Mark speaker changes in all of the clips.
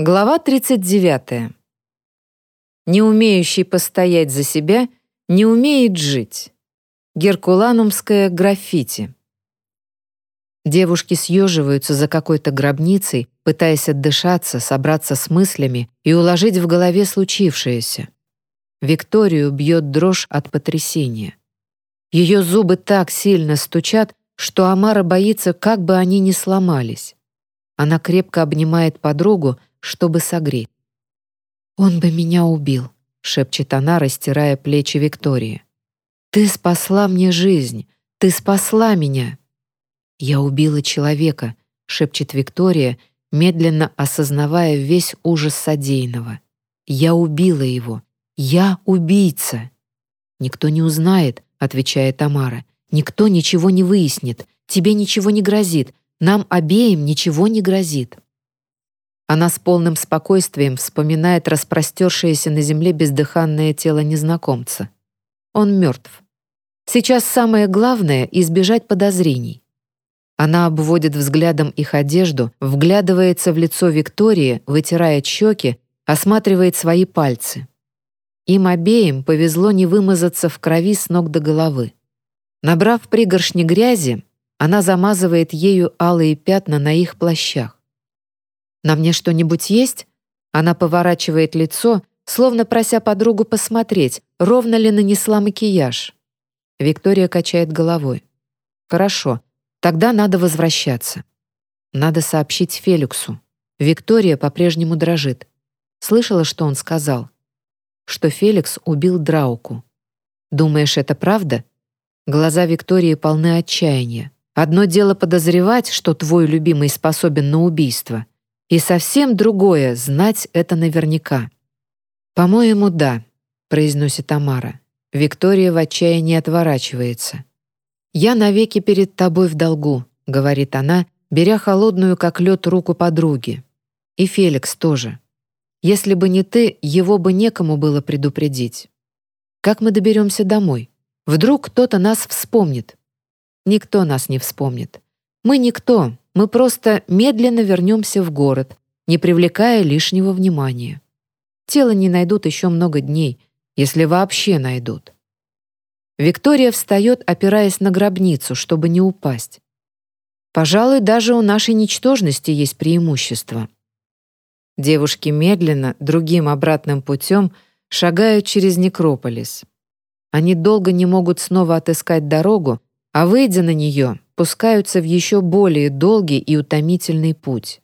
Speaker 1: Глава 39. Не умеющий постоять за себя не умеет жить. Геркуланумское граффити. Девушки съеживаются за какой-то гробницей, пытаясь отдышаться, собраться с мыслями и уложить в голове случившееся. Викторию бьет дрожь от потрясения. Ее зубы так сильно стучат, что Амара боится, как бы они ни сломались. Она крепко обнимает подругу, чтобы согреть. «Он бы меня убил», — шепчет она, растирая плечи Виктории. «Ты спасла мне жизнь! Ты спасла меня!» «Я убила человека», — шепчет Виктория, медленно осознавая весь ужас содеянного. «Я убила его! Я убийца!» «Никто не узнает», — отвечает Тамара. «Никто ничего не выяснит. Тебе ничего не грозит. Нам обеим ничего не грозит». Она с полным спокойствием вспоминает распростершееся на земле бездыханное тело незнакомца. Он мертв. Сейчас самое главное — избежать подозрений. Она обводит взглядом их одежду, вглядывается в лицо Виктории, вытирает щеки, осматривает свои пальцы. Им обеим повезло не вымазаться в крови с ног до головы. Набрав пригоршни грязи, она замазывает ею алые пятна на их плащах. «На мне что-нибудь есть?» Она поворачивает лицо, словно прося подругу посмотреть, ровно ли нанесла макияж. Виктория качает головой. «Хорошо, тогда надо возвращаться. Надо сообщить Феликсу. Виктория по-прежнему дрожит. Слышала, что он сказал? Что Феликс убил Драуку. Думаешь, это правда?» Глаза Виктории полны отчаяния. Одно дело подозревать, что твой любимый способен на убийство — и совсем другое — знать это наверняка. «По-моему, да», — произносит Тамара. Виктория в отчаянии отворачивается. «Я навеки перед тобой в долгу», — говорит она, беря холодную, как лед, руку подруги. «И Феликс тоже. Если бы не ты, его бы некому было предупредить. Как мы доберемся домой? Вдруг кто-то нас вспомнит?» «Никто нас не вспомнит. Мы никто, мы просто медленно вернемся в город, не привлекая лишнего внимания. Тело не найдут еще много дней, если вообще найдут. Виктория встает, опираясь на гробницу, чтобы не упасть. Пожалуй, даже у нашей ничтожности есть преимущество. Девушки медленно, другим обратным путем, шагают через некрополис. Они долго не могут снова отыскать дорогу, а выйдя на нее, пускаются в еще более долгий и утомительный путь.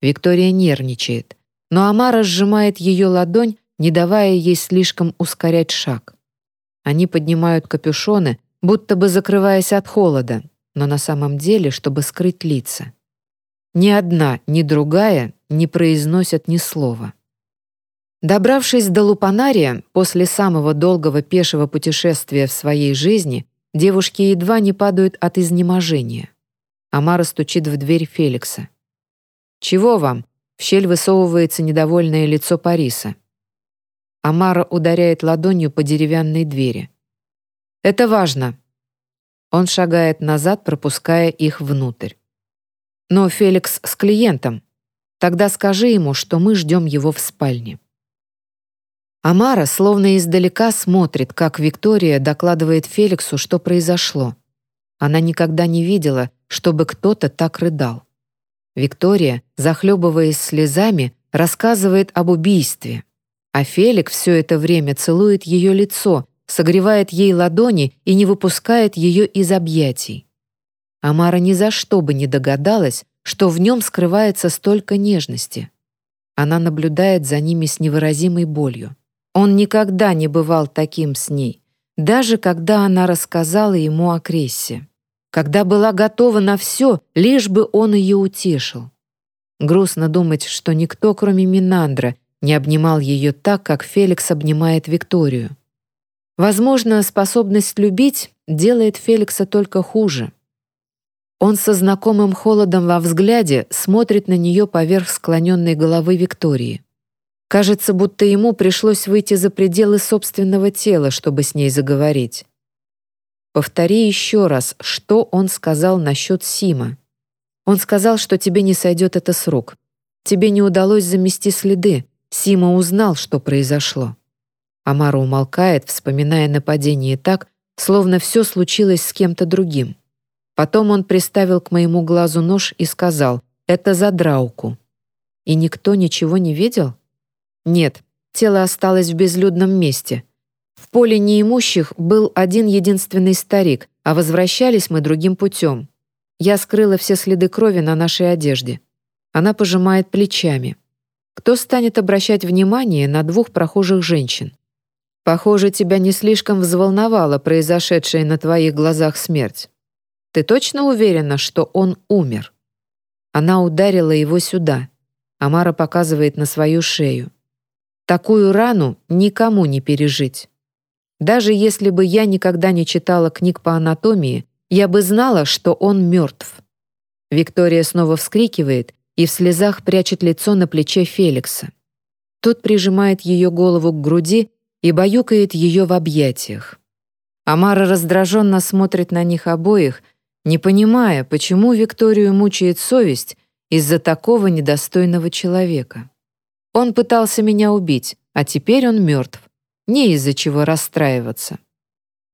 Speaker 1: Виктория нервничает, но Амара сжимает ее ладонь, не давая ей слишком ускорять шаг. Они поднимают капюшоны, будто бы закрываясь от холода, но на самом деле, чтобы скрыть лица. Ни одна, ни другая не произносят ни слова. Добравшись до Лупанария после самого долгого пешего путешествия в своей жизни, Девушки едва не падают от изнеможения. Амара стучит в дверь Феликса. «Чего вам?» В щель высовывается недовольное лицо Париса. Амара ударяет ладонью по деревянной двери. «Это важно!» Он шагает назад, пропуская их внутрь. «Но Феликс с клиентом. Тогда скажи ему, что мы ждем его в спальне». Амара словно издалека смотрит, как Виктория докладывает Феликсу, что произошло. Она никогда не видела, чтобы кто-то так рыдал. Виктория, захлебываясь слезами, рассказывает об убийстве. А Фелик все это время целует ее лицо, согревает ей ладони и не выпускает ее из объятий. Амара ни за что бы не догадалась, что в нем скрывается столько нежности. Она наблюдает за ними с невыразимой болью. Он никогда не бывал таким с ней, даже когда она рассказала ему о Крессе, когда была готова на все, лишь бы он ее утешил. Грустно думать, что никто, кроме Минандра, не обнимал ее так, как Феликс обнимает Викторию. Возможно, способность любить делает Феликса только хуже. Он со знакомым холодом во взгляде смотрит на нее поверх склоненной головы Виктории. Кажется, будто ему пришлось выйти за пределы собственного тела, чтобы с ней заговорить. Повтори еще раз, что он сказал насчет Сима. Он сказал, что тебе не сойдет это с рук. Тебе не удалось замести следы. Сима узнал, что произошло». Амара умолкает, вспоминая нападение так, словно все случилось с кем-то другим. Потом он приставил к моему глазу нож и сказал «Это за драуку». «И никто ничего не видел?» «Нет, тело осталось в безлюдном месте. В поле неимущих был один единственный старик, а возвращались мы другим путем. Я скрыла все следы крови на нашей одежде». Она пожимает плечами. Кто станет обращать внимание на двух прохожих женщин? Похоже, тебя не слишком взволновала произошедшая на твоих глазах смерть. Ты точно уверена, что он умер? Она ударила его сюда. Амара показывает на свою шею. Такую рану никому не пережить. Даже если бы я никогда не читала книг по анатомии, я бы знала, что он мертв. Виктория снова вскрикивает и в слезах прячет лицо на плече Феликса. Тот прижимает ее голову к груди и баюкает ее в объятиях. Амара раздраженно смотрит на них обоих, не понимая, почему Викторию мучает совесть из-за такого недостойного человека. Он пытался меня убить, а теперь он мертв. Не из-за чего расстраиваться.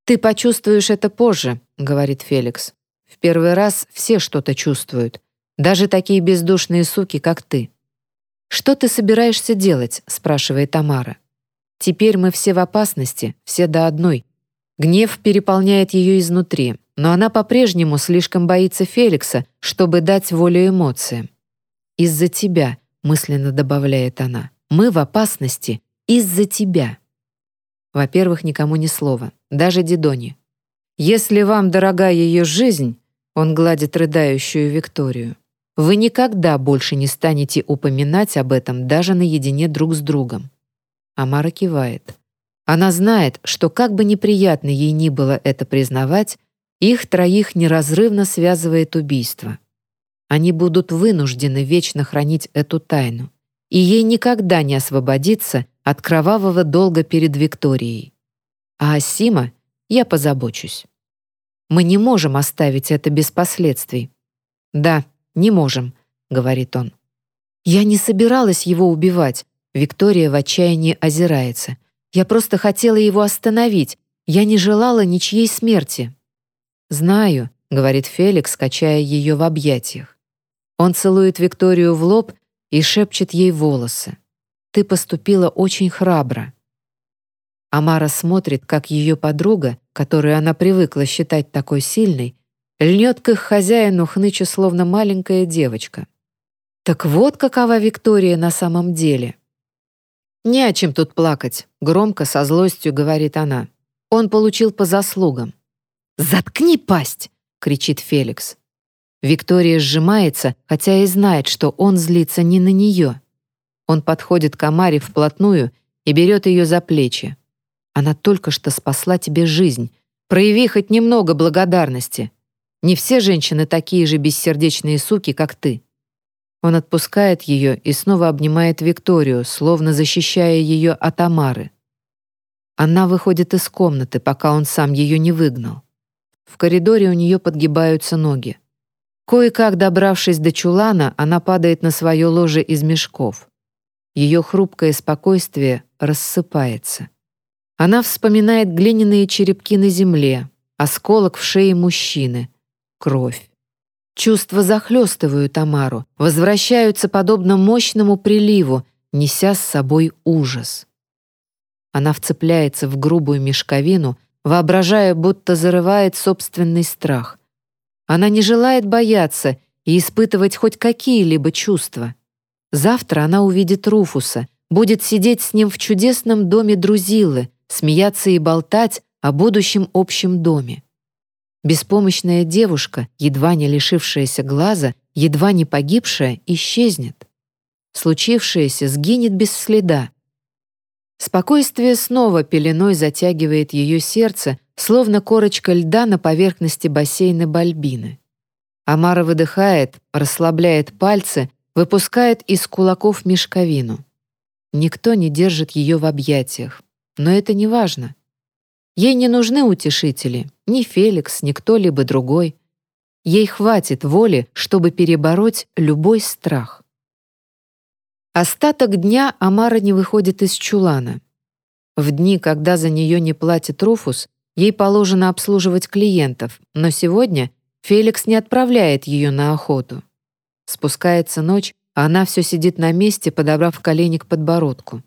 Speaker 1: «Ты почувствуешь это позже», — говорит Феликс. «В первый раз все что-то чувствуют, даже такие бездушные суки, как ты». «Что ты собираешься делать?» — спрашивает Тамара. «Теперь мы все в опасности, все до одной». Гнев переполняет ее изнутри, но она по-прежнему слишком боится Феликса, чтобы дать волю эмоциям. «Из-за тебя», — мысленно добавляет она, — «мы в опасности из-за тебя». Во-первых, никому ни слова, даже Дидоне. «Если вам дорога ее жизнь», — он гладит рыдающую Викторию, вы никогда больше не станете упоминать об этом даже наедине друг с другом. Амара кивает. Она знает, что как бы неприятно ей ни было это признавать, их троих неразрывно связывает убийство. Они будут вынуждены вечно хранить эту тайну, и ей никогда не освободиться от кровавого долга перед Викторией. А Асима я позабочусь. Мы не можем оставить это без последствий. Да, «Не можем», — говорит он. «Я не собиралась его убивать», — Виктория в отчаянии озирается. «Я просто хотела его остановить. Я не желала ничьей смерти». «Знаю», — говорит Феликс, качая ее в объятиях. Он целует Викторию в лоб и шепчет ей волосы. «Ты поступила очень храбро». Амара смотрит, как ее подруга, которую она привыкла считать такой сильной, Льнет к их хозяину хныча, словно маленькая девочка. Так вот какова Виктория на самом деле. «Не о чем тут плакать», — громко, со злостью говорит она. «Он получил по заслугам». «Заткни пасть!» — кричит Феликс. Виктория сжимается, хотя и знает, что он злится не на нее. Он подходит к Амаре вплотную и берет ее за плечи. «Она только что спасла тебе жизнь. Прояви хоть немного благодарности. Не все женщины такие же бессердечные суки, как ты». Он отпускает ее и снова обнимает Викторию, словно защищая ее от Амары. Она выходит из комнаты, пока он сам ее не выгнал. В коридоре у нее подгибаются ноги. Кое-как добравшись до чулана, она падает на свое ложе из мешков. Ее хрупкое спокойствие рассыпается. Она вспоминает глиняные черепки на земле, осколок в шее мужчины, кровь. Чувства захлестывают Тамару, возвращаются подобно мощному приливу, неся с собой ужас. Она вцепляется в грубую мешковину, воображая, будто зарывает собственный страх. Она не желает бояться и испытывать хоть какие-либо чувства. Завтра она увидит Руфуса, будет сидеть с ним в чудесном доме Друзилы, смеяться и болтать о будущем общем доме. Беспомощная девушка, едва не лишившаяся глаза, едва не погибшая, исчезнет. Случившееся сгинет без следа. Спокойствие снова пеленой затягивает ее сердце, словно корочка льда на поверхности бассейна Бальбины. Амара выдыхает, расслабляет пальцы, выпускает из кулаков мешковину. Никто не держит ее в объятиях. Но это не важно. Ей не нужны утешители, ни Феликс, ни кто-либо другой. Ей хватит воли, чтобы перебороть любой страх. Остаток дня Амара не выходит из чулана. В дни, когда за нее не платит Руфус, ей положено обслуживать клиентов, но сегодня Феликс не отправляет ее на охоту. Спускается ночь, а она все сидит на месте, подобрав колени к подбородку.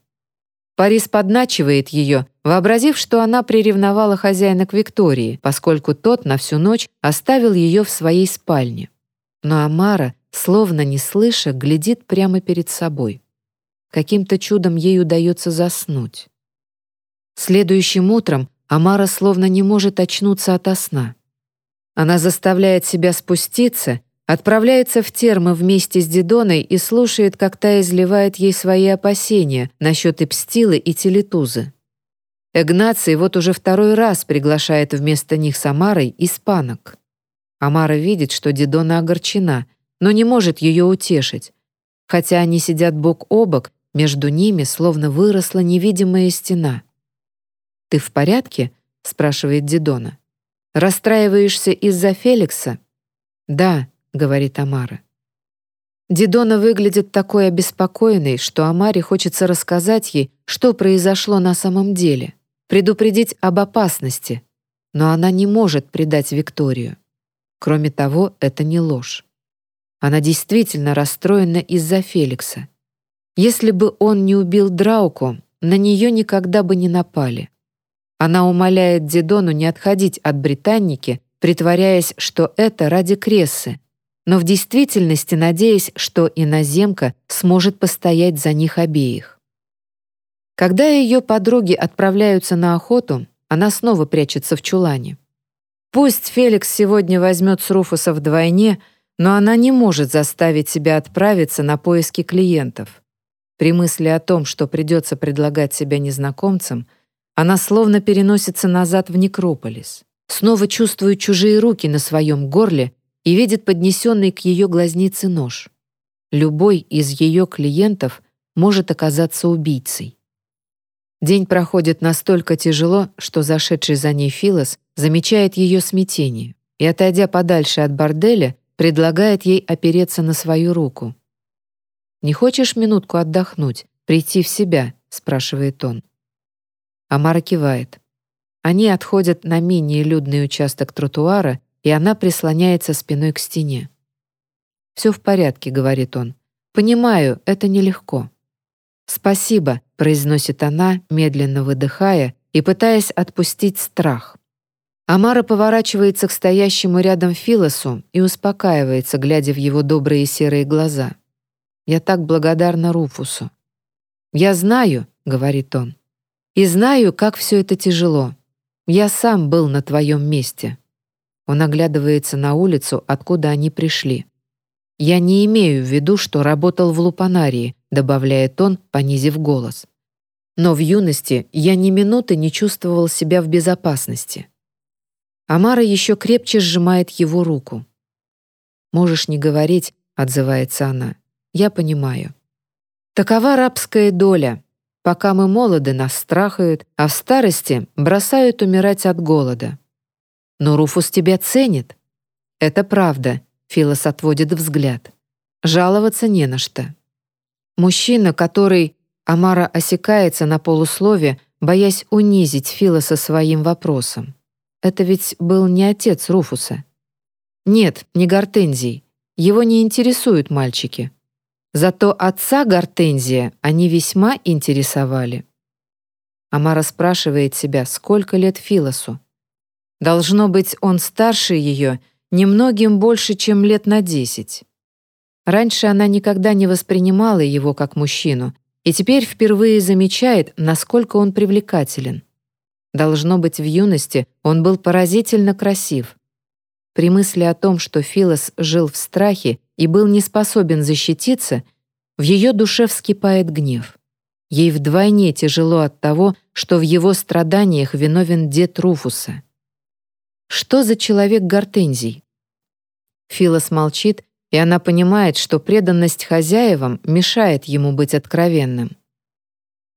Speaker 1: Парис подначивает ее, вообразив, что она приревновала хозяина к Виктории, поскольку тот на всю ночь оставил ее в своей спальне. Но Амара, словно не слыша, глядит прямо перед собой. Каким-то чудом ей удается заснуть. Следующим утром Амара словно не может очнуться ото сна. Она заставляет себя спуститься, отправляется в термы вместе с Дидоной и слушает, как та изливает ей свои опасения насчет Эпстилы и Телетузы. Игнаций вот уже второй раз приглашает вместо них с Амарой испанок. Амара видит, что Дидона огорчена, но не может ее утешить. Хотя они сидят бок о бок, между ними словно выросла невидимая стена — «Ты в порядке?» — спрашивает Дидона. «Расстраиваешься из-за Феликса?» «Да», — говорит Амара. Дидона выглядит такой обеспокоенной, что Амаре хочется рассказать ей, что произошло на самом деле, предупредить об опасности, но она не может предать Викторию. Кроме того, это не ложь. Она действительно расстроена из-за Феликса. Если бы он не убил Драуку, на нее никогда бы не напали. Она умоляет Дидону не отходить от британники, притворяясь, что это ради Крессы, но в действительности надеясь, что иноземка сможет постоять за них обеих. Когда ее подруги отправляются на охоту, она снова прячется в чулане. Пусть Феликс сегодня возьмет с Руфуса вдвойне, но она не может заставить себя отправиться на поиски клиентов. При мысли о том, что придется предлагать себя незнакомцам — она словно переносится назад в некрополис, снова чувствует чужие руки на своем горле и видит поднесенный к ее глазнице нож. Любой из ее клиентов может оказаться убийцей. День проходит настолько тяжело, что зашедший за ней Филос замечает ее смятение и, отойдя подальше от борделя, предлагает ей опереться на свою руку. «Не хочешь минутку отдохнуть, прийти в себя?» — спрашивает он. Амара кивает. Они отходят на менее людный участок тротуара, и она прислоняется спиной к стене. «Все в порядке», — говорит он. «Понимаю, это нелегко». «Спасибо», — произносит она, медленно выдыхая и пытаясь отпустить страх. Амара поворачивается к стоящему рядом Филосу и успокаивается, глядя в его добрые серые глаза. «Я так благодарна Руфусу». «Я знаю», — говорит он, и знаю, как все это тяжело. Я сам был на твоем месте». Он оглядывается на улицу, откуда они пришли. «Я не имею в виду, что работал в лупанарии», добавляет он, понизив голос. «Но в юности я ни минуты не чувствовал себя в безопасности». Амара еще крепче сжимает его руку. «Можешь не говорить», — отзывается она. «Я понимаю». Такова рабская доля, Пока мы молоды, нас страхают, а в старости бросают умирать от голода. Но Руфус тебя ценит. Это правда, Филос отводит взгляд. Жаловаться не на что. Мужчина, который... Амара осекается на полуслове, боясь унизить Филоса своим вопросом. Это ведь был не отец Руфуса. Нет, не Гортензий. Его не интересуют мальчики. Зато отца Гортензия они весьма интересовали. Амара спрашивает себя, сколько лет Филосу. Должно быть, он старше ее немногим больше, чем лет на десять. Раньше она никогда не воспринимала его как мужчину, и теперь впервые замечает, насколько он привлекателен. Должно быть, в юности он был поразительно красив. При мысли о том, что Филос жил в страхе и был не способен защититься, в ее душе вскипает гнев. Ей вдвойне тяжело от того, что в его страданиях виновен дед Руфуса. Что за человек Гортензий? Филос молчит, и она понимает, что преданность хозяевам мешает ему быть откровенным.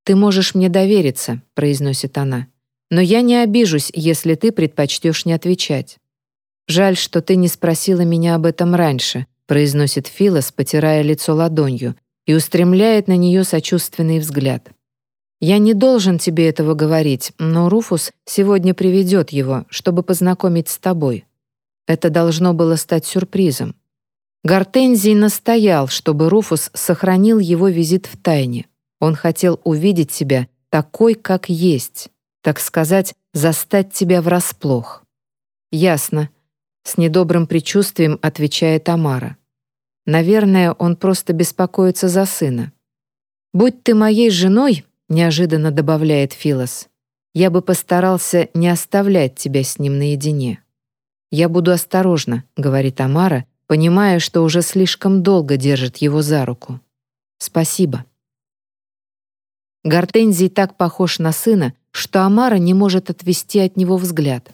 Speaker 1: «Ты можешь мне довериться», — произносит она, «но я не обижусь, если ты предпочтешь не отвечать. Жаль, что ты не спросила меня об этом раньше, произносит Филос, потирая лицо ладонью, и устремляет на нее сочувственный взгляд. «Я не должен тебе этого говорить, но Руфус сегодня приведет его, чтобы познакомить с тобой. Это должно было стать сюрпризом. Гортензий настоял, чтобы Руфус сохранил его визит в тайне. Он хотел увидеть тебя такой, как есть, так сказать, застать тебя врасплох. «Ясно», — с недобрым предчувствием отвечает Тамара. «Наверное, он просто беспокоится за сына». «Будь ты моей женой», — неожиданно добавляет Филос, «я бы постарался не оставлять тебя с ним наедине». «Я буду осторожна», — говорит Тамара, понимая, что уже слишком долго держит его за руку. «Спасибо». Гортензий так похож на сына, что Амара не может отвести от него взгляд.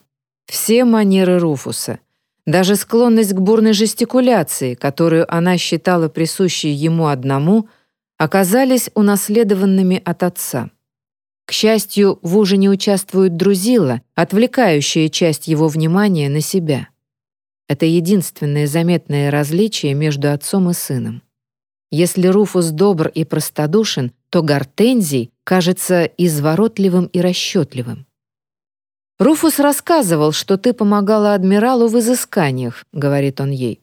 Speaker 1: Все манеры Руфуса, даже склонность к бурной жестикуляции, которую она считала присущей ему одному, оказались унаследованными от отца. К счастью, в ужине участвует Друзила, отвлекающая часть его внимания на себя. Это единственное заметное различие между отцом и сыном. Если Руфус добр и простодушен, то Гортензий кажется изворотливым и расчетливым. «Руфус рассказывал, что ты помогала адмиралу в изысканиях», — говорит он ей.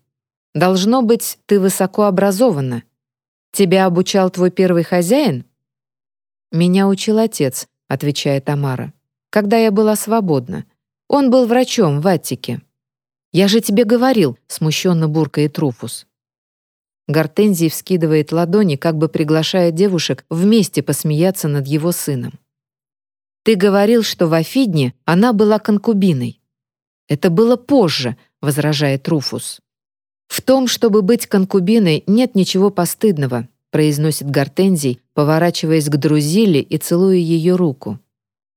Speaker 1: «Должно быть, ты высоко образована. Тебя обучал твой первый хозяин?» «Меня учил отец», — отвечает Тамара, «когда я была свободна. Он был врачом в Аттике». «Я же тебе говорил», — смущенно буркает Руфус. Гортензий вскидывает ладони, как бы приглашая девушек вместе посмеяться над его сыном. «Ты говорил, что в Афидне она была конкубиной». «Это было позже», — возражает Руфус. «В том, чтобы быть конкубиной, нет ничего постыдного», — произносит Гортензий, поворачиваясь к Друзиле и целуя ее руку.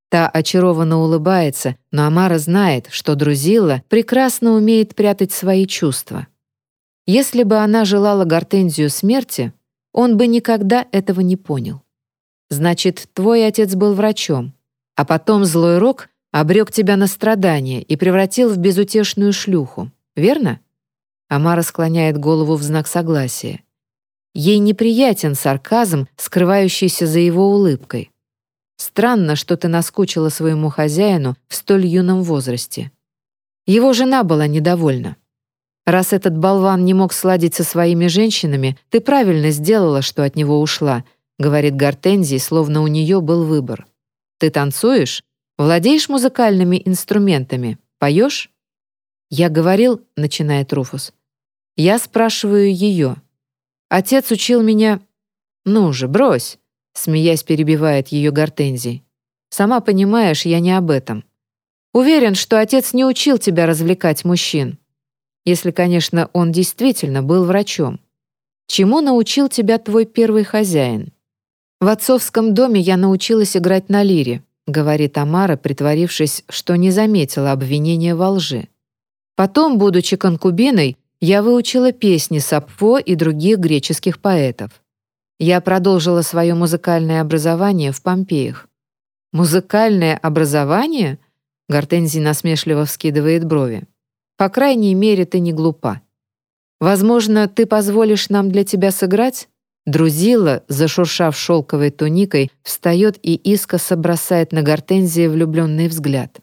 Speaker 1: Та очарованно улыбается, но Амара знает, что Друзила прекрасно умеет прятать свои чувства. Если бы она желала Гортензию смерти, он бы никогда этого не понял. Значит, твой отец был врачом, а потом злой рок обрек тебя на страдания и превратил в безутешную шлюху, верно? Амара склоняет голову в знак согласия. Ей неприятен сарказм, скрывающийся за его улыбкой. Странно, что ты наскучила своему хозяину в столь юном возрасте. Его жена была недовольна. Раз этот болван не мог сладить со своими женщинами, ты правильно сделала, что от него ушла, говорит Гортензий, словно у нее был выбор. Ты танцуешь? Владеешь музыкальными инструментами? Поешь? Я говорил, начинает Руфус. Я спрашиваю ее. Отец учил меня... Ну же, брось. Смеясь, перебивает ее Гортензий. «Сама понимаешь, я не об этом. Уверен, что отец не учил тебя развлекать мужчин. Если, конечно, он действительно был врачом. Чему научил тебя твой первый хозяин? В отцовском доме я научилась играть на лире, говорит Амара, притворившись, что не заметила обвинения во лжи. Потом, будучи конкубиной, я выучила песни Сапфо и других греческих поэтов. Я продолжила свое музыкальное образование в Помпеях. «Музыкальное образование?» Гортензий насмешливо вскидывает брови. «По крайней мере, ты не глупа. Возможно, ты позволишь нам для тебя сыграть?» Друзила, зашуршав шелковой туникой, встает и искоса бросает на Гортензия влюбленный взгляд.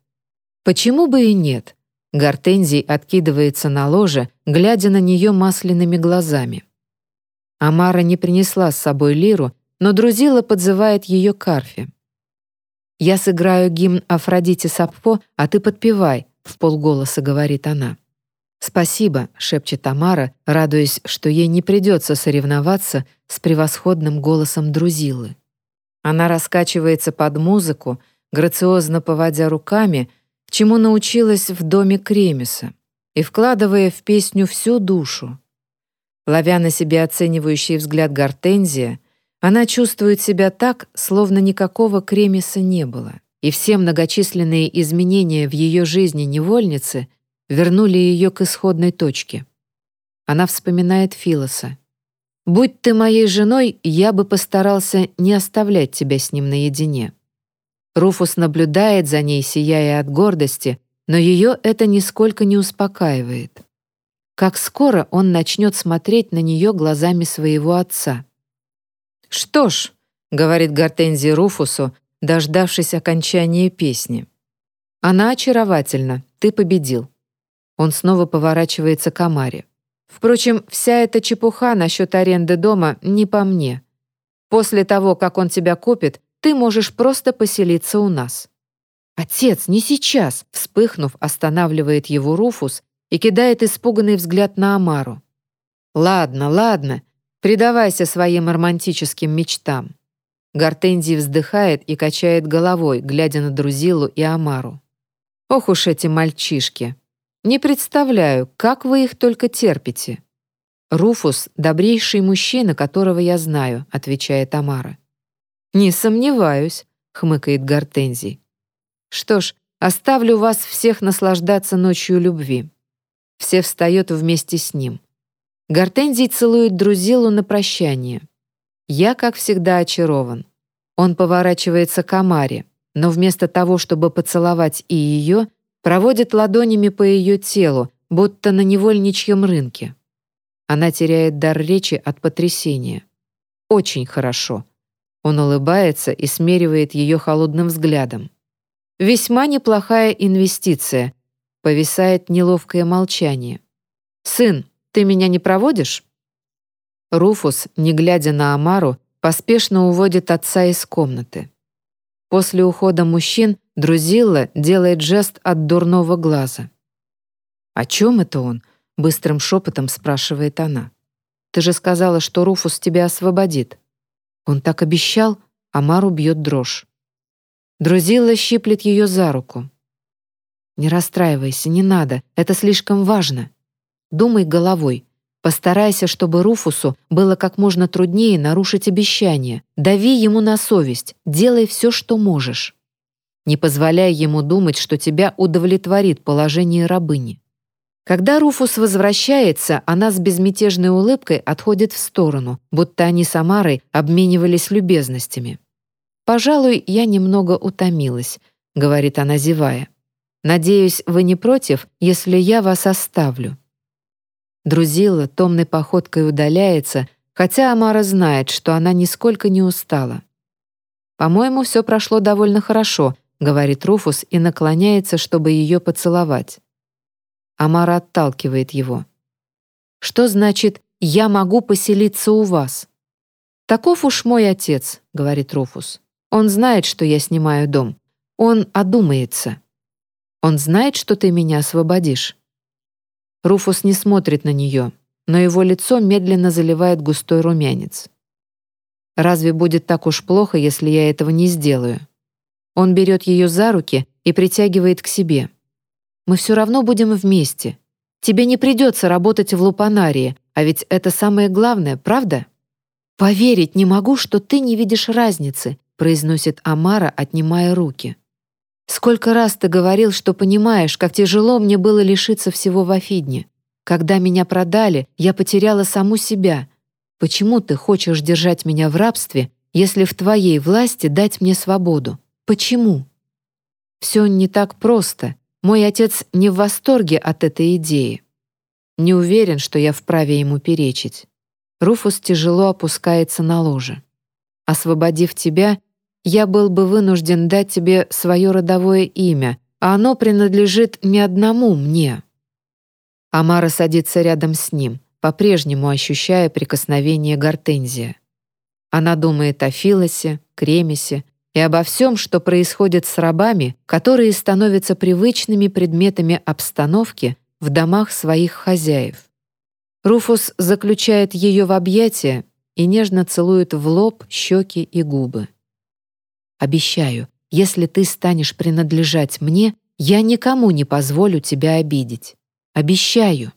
Speaker 1: «Почему бы и нет?» Гортензий откидывается на ложе, глядя на нее масляными глазами. Амара не принесла с собой лиру, но Друзила подзывает ее к арфе. «Я сыграю гимн Афродите Сапфо, а ты подпевай», — в полголоса говорит она. «Спасибо», — шепчет Тамара, радуясь, что ей не придется соревноваться с превосходным голосом Друзилы. Она раскачивается под музыку, грациозно поводя руками, чему научилась в доме Кремеса, и вкладывая в песню всю душу. Ловя на себе оценивающий взгляд Гортензия, она чувствует себя так, словно никакого кремиса не было, и все многочисленные изменения в ее жизни невольницы вернули ее к исходной точке. Она вспоминает Филоса. «Будь ты моей женой, я бы постарался не оставлять тебя с ним наедине». Руфус наблюдает за ней, сияя от гордости, но ее это нисколько не успокаивает. Как скоро он начнет смотреть на нее глазами своего отца? «Что ж», — говорит Гортензия Руфусу, дождавшись окончания песни. «Она очаровательна, ты победил». Он снова поворачивается к Амаре. «Впрочем, вся эта чепуха насчет аренды дома не по мне. После того, как он тебя купит, ты можешь просто поселиться у нас». «Отец, не сейчас!» Вспыхнув, останавливает его Руфус и кидает испуганный взгляд на Амару. «Ладно, ладно, предавайся своим романтическим мечтам». Гортензий вздыхает и качает головой, глядя на Друзилу и Амару. «Ох уж эти мальчишки! Не представляю, как вы их только терпите». «Руфус — добрейший мужчина, которого я знаю», — отвечает Амара. «Не сомневаюсь», — хмыкает Гортензий. «Что ж, оставлю вас всех наслаждаться ночью любви». Все встают вместе с ним. Гортензий целует Друзилу на прощание. Я, как всегда, очарован. Он поворачивается к Амаре, но вместо того, чтобы поцеловать и ее, проводит ладонями по ее телу, будто на невольничьем рынке. Она теряет дар речи от потрясения. Очень хорошо. Он улыбается и смеривает ее холодным взглядом. Весьма неплохая инвестиция. Повисает неловкое молчание. «Сын, ты меня не проводишь?» Руфус, не глядя на Амару, поспешно уводит отца из комнаты. После ухода мужчин Друзилла делает жест от дурного глаза. «О чем это он?» — быстрым шепотом спрашивает она. «Ты же сказала, что Руфус тебя освободит». Он так обещал, Амару бьет дрожь. Друзилла щиплет ее за руку. «Не расстраивайся, не надо, это слишком важно. Думай головой. Постарайся, чтобы Руфусу было как можно труднее нарушить обещание. Дави ему на совесть, делай все, что можешь. Не позволяй ему думать, что тебя удовлетворит положение рабыни. Когда Руфус возвращается, она с безмятежной улыбкой отходит в сторону, будто они с Амарой обменивались любезностями. «Пожалуй, я немного утомилась», — говорит она, зевая. «Надеюсь, вы не против, если я вас оставлю». Друзила томной походкой удаляется, хотя Амара знает, что она нисколько не устала. «По-моему, все прошло довольно хорошо», — говорит Руфус и наклоняется, чтобы ее поцеловать. Амара отталкивает его. «Что значит «я могу поселиться у вас»?» «Таков уж мой отец», — говорит Руфус. «Он знает, что я снимаю дом. Он одумается. Он знает, что ты меня освободишь». Руфус не смотрит на нее, но его лицо медленно заливает густой румянец. Разве будет так уж плохо, если я этого не сделаю? Он берет ее за руки и притягивает к себе. Мы все равно будем вместе. Тебе не придется работать в лупанарии, а ведь это самое главное, правда? Поверить не могу, что ты не видишь разницы, произносит Амара, отнимая руки. Сколько раз ты говорил, что понимаешь, как тяжело мне было лишиться всего в Афидне. Когда меня продали, я потеряла саму себя. Почему ты хочешь держать меня в рабстве, если в твоей власти дать мне свободу? Почему? Все не так просто. Мой отец не в восторге от этой идеи. Не уверен, что я вправе ему перечить. Руфус тяжело опускается на ложе. Освободив тебя, я был бы вынужден дать тебе свое родовое имя, а оно принадлежит не одному мне». Амара садится рядом с ним, по-прежнему ощущая прикосновение гортензия. Она думает о Филосе, Кремесе и обо всем, что происходит с рабами, которые становятся привычными предметами обстановки в домах своих хозяев. Руфус заключает ее в объятия и нежно целует в лоб, щеки и губы. Обещаю, если ты станешь принадлежать мне, я никому не позволю тебя обидеть. Обещаю.